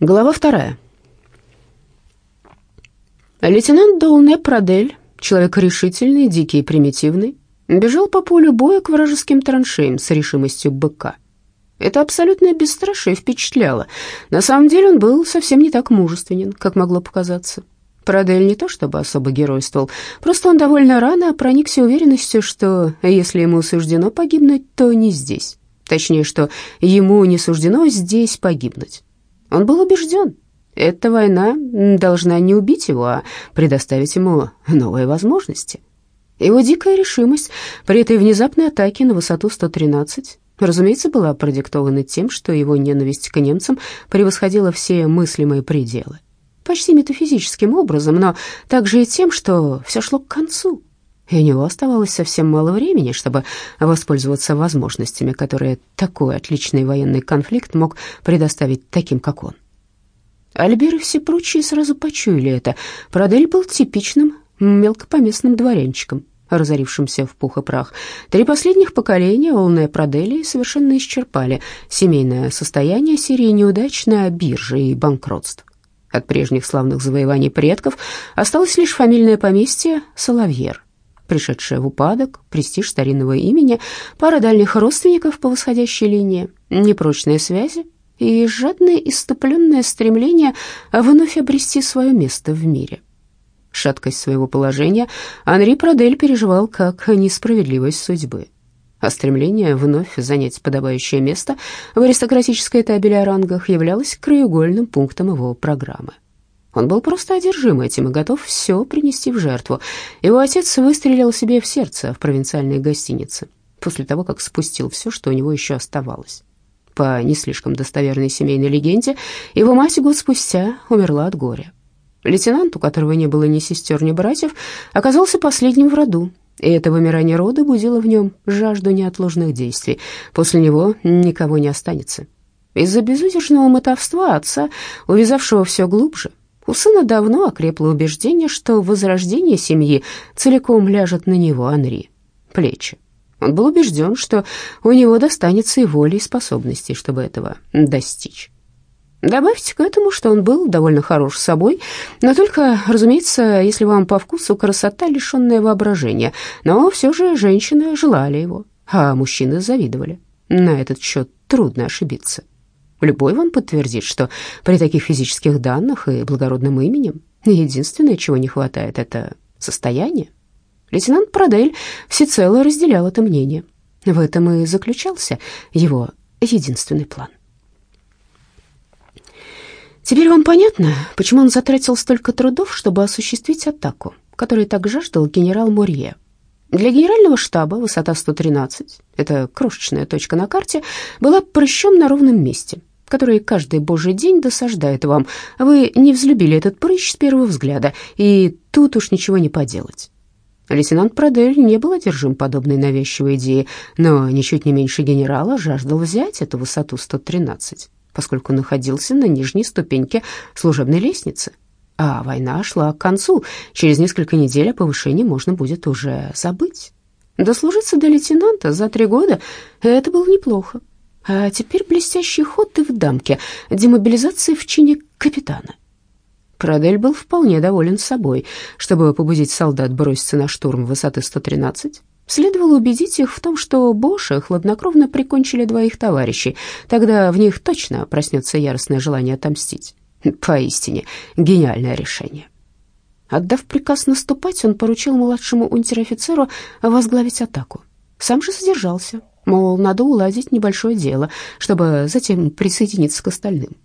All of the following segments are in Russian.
Глава вторая. Лейтенант Доуне Прадель, человек решительный, дикий и примитивный, бежал по полю боя к вражеским траншеям с решимостью быка. Это абсолютное бесстрашие впечатляло. На самом деле он был совсем не так мужественен, как могло показаться. Прадель не то чтобы особо геройствовал, просто он довольно рано проникся уверенностью, что если ему суждено погибнуть, то не здесь. Точнее, что ему не суждено здесь погибнуть. Он был убежден, эта война должна не убить его, а предоставить ему новые возможности. Его дикая решимость при этой внезапной атаке на высоту 113, разумеется, была продиктована тем, что его ненависть к немцам превосходила все мыслимые пределы. Почти метафизическим образом, но также и тем, что все шло к концу, и у него оставалось совсем мало времени, чтобы воспользоваться возможностями, которые такой отличный военный конфликт мог предоставить таким, как он. Альбер и все прочие сразу почуяли это. Продель был типичным мелкопоместным дворянчиком, разорившимся в пух и прах. Три последних поколения Олная Продели совершенно исчерпали семейное состояние серии неудач на бирже и банкротств. От прежних славных завоеваний предков осталось лишь фамильное поместье Соловьер, пришедшая в упадок, престиж старинного имени, пара дальних родственников по восходящей линии, непрочные связи и жадное иступленное стремление вновь обрести свое место в мире. Шаткость своего положения Анри Продель переживал как несправедливость судьбы, а стремление вновь занять подобающее место в аристократической табели о рангах являлось краеугольным пунктом его программы. Он был просто одержим этим и готов все принести в жертву. Его отец выстрелил себе в сердце в провинциальной гостинице после того, как спустил все, что у него еще оставалось. По не слишком достоверной семейной легенде, его мать год спустя умерла от горя. Лейтенант, у которого не было ни сестер, ни братьев, оказался последним в роду, и это вымирание рода будило в нем жажду неотложных действий. После него никого не останется. Из-за безудержного мотовства отца, увязавшего все глубже, у сына давно окрепло убеждение, что возрождение семьи целиком ляжет на него, Анри, плечи. Он был убежден, что у него достанется и воли, и способностей, чтобы этого достичь. Добавьте к этому, что он был довольно хорош собой, но только, разумеется, если вам по вкусу красота, лишенная воображения. Но все же женщины желали его, а мужчины завидовали. На этот счет трудно ошибиться. Любой вам подтвердит, что при таких физических данных и благородном именем единственное, чего не хватает, это состояние. Лейтенант Продель всецело разделял это мнение. В этом и заключался его единственный план. Теперь вам понятно, почему он затратил столько трудов, чтобы осуществить атаку, которой так жаждал генерал Морье. Для генерального штаба высота 113, это крошечная точка на карте, была прыщом на ровном месте, который каждый божий день досаждает вам. Вы не взлюбили этот прыщ с первого взгляда, и тут уж ничего не поделать. Лейтенант Продель не был одержим подобной навязчивой идеей, но ничуть не меньше генерала жаждал взять эту высоту 113, поскольку находился на нижней ступеньке служебной лестницы. А война шла к концу, через несколько недель о повышении можно будет уже забыть. Дослужиться до лейтенанта за три года — это было неплохо. А теперь блестящий ход и в дамке, демобилизация в чине капитана. Прадель был вполне доволен собой. Чтобы побудить солдат броситься на штурм высоты 113, следовало убедить их в том, что Боши хладнокровно прикончили двоих товарищей. Тогда в них точно проснется яростное желание отомстить. Поистине гениальное решение. Отдав приказ наступать, он поручил младшему унтер-офицеру возглавить атаку. Сам же задержался, Мол, надо уладить небольшое дело, чтобы затем присоединиться к остальным.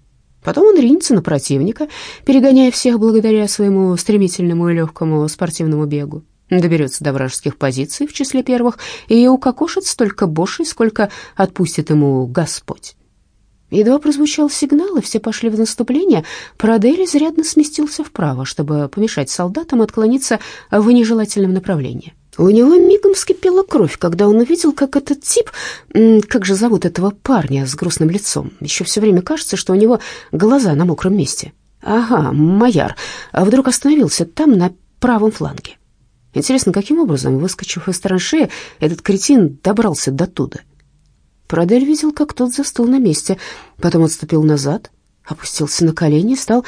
Потом он ринется на противника, перегоняя всех благодаря своему стремительному и легкому спортивному бегу. Доберется до вражеских позиций в числе первых и укокошит столько бошей, сколько отпустит ему Господь. Едва прозвучал сигнал, и все пошли в наступление, Парадель изрядно сместился вправо, чтобы помешать солдатам отклониться в нежелательном направлении. У него мигом вскипела кровь, когда он увидел, как этот тип, как же зовут этого парня с грустным лицом, еще все время кажется, что у него глаза на мокром месте. Ага, Майяр, а вдруг остановился там, на правом фланге. Интересно, каким образом, выскочив из траншеи, этот кретин добрался до туда? Продель видел, как тот застыл на месте, потом отступил назад, опустился на колени и стал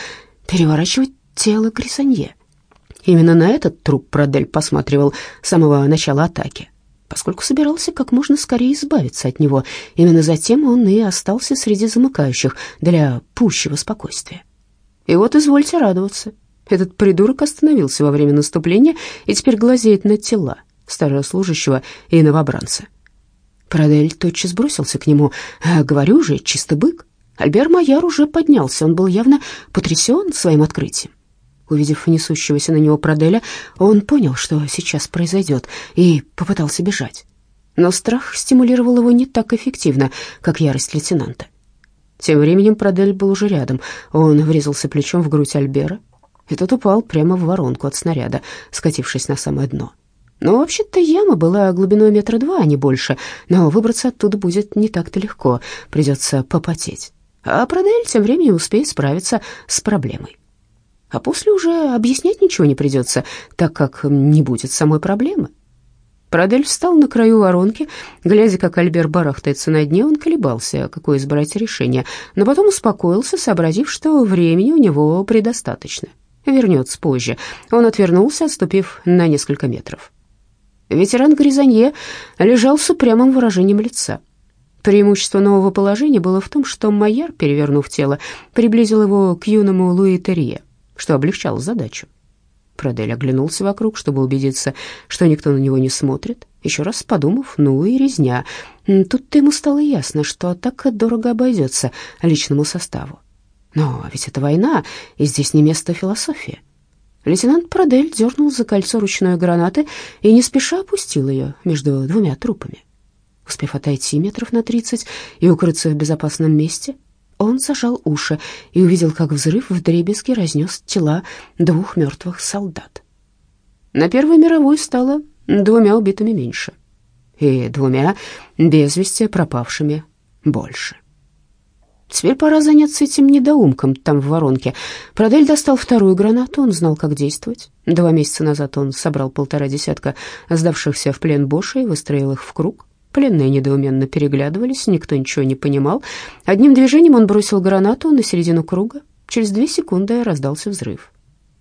переворачивать тело Грисанье. Именно на этот труп Продель посматривал с самого начала атаки, поскольку собирался как можно скорее избавиться от него. Именно затем он и остался среди замыкающих для пущего спокойствия. И вот извольте радоваться. Этот придурок остановился во время наступления и теперь глазеет на тела старого служащего и новобранца. Продель тотчас бросился к нему. «А, «Говорю же, чисто бык». Альбер Майяр уже поднялся, он был явно потрясен своим открытием. Увидев несущегося на него Проделя, он понял, что сейчас произойдет, и попытался бежать. Но страх стимулировал его не так эффективно, как ярость лейтенанта. Тем временем Продель был уже рядом. Он врезался плечом в грудь Альбера, и тот упал прямо в воронку от снаряда, скатившись на самое дно. Ну, вообще-то яма была глубиной метра два, а не больше, но выбраться оттуда будет не так-то легко, придется попотеть. А Продель тем временем успеет справиться с проблемой. А после уже объяснять ничего не придется, так как не будет самой проблемы. Продель встал на краю воронки, глядя, как Альбер барахтается на дне, он колебался, какое избрать решение, но потом успокоился, сообразив, что времени у него предостаточно. Вернется позже. Он отвернулся, отступив на несколько метров. Ветеран Гризанье лежал с упрямым выражением лица. Преимущество нового положения было в том, что Майяр, перевернув тело, приблизил его к юному Луи Терье, что облегчало задачу. Продель оглянулся вокруг, чтобы убедиться, что никто на него не смотрит. Еще раз подумав, ну и резня. Тут-то ему стало ясно, что атака дорого обойдется личному составу. Но ведь это война, и здесь не место философии. Лейтенант Продель дернул за кольцо ручной гранаты и не спеша опустил ее между двумя трупами. Успев отойти метров на тридцать и укрыться в безопасном месте, он зажал уши и увидел, как взрыв вдребезги разнес тела двух мертвых солдат. На Первой мировой стало двумя убитыми меньше и двумя без вести пропавшими больше. Теперь пора заняться этим недоумком там в воронке. Продель достал вторую гранату, он знал, как действовать. Два месяца назад он собрал полтора десятка сдавшихся в плен Боша и выстроил их в круг. Пленные недоуменно переглядывались, никто ничего не понимал. Одним движением он бросил гранату на середину круга. Через две секунды раздался взрыв.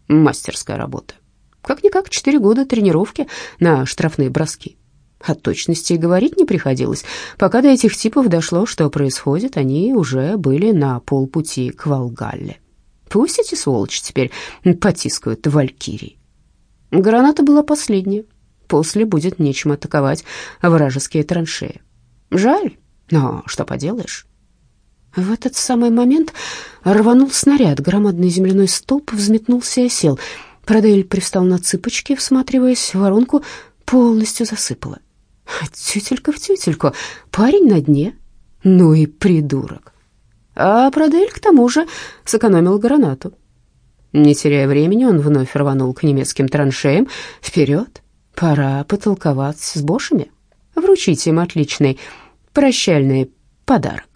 Мастерская работа. Как-никак четыре года тренировки на штрафные броски. О точности и говорить не приходилось. Пока до этих типов дошло, что происходит, они уже были на полпути к Волгалле. Пусть эти сволочи теперь потискают валькирий. Граната была последняя. После будет нечем атаковать вражеские траншеи. Жаль, но что поделаешь. В этот самый момент рванул снаряд. Громадный земляной столб взметнулся и осел. Продель привстал на цыпочки, всматриваясь в воронку, полностью засыпало. Тютелька в тютельку, парень на дне. Ну и придурок. А Продель, к тому же, сэкономил гранату. Не теряя времени, он вновь рванул к немецким траншеям. Вперед, пора потолковаться с бошами, вручить им отличный прощальный подарок.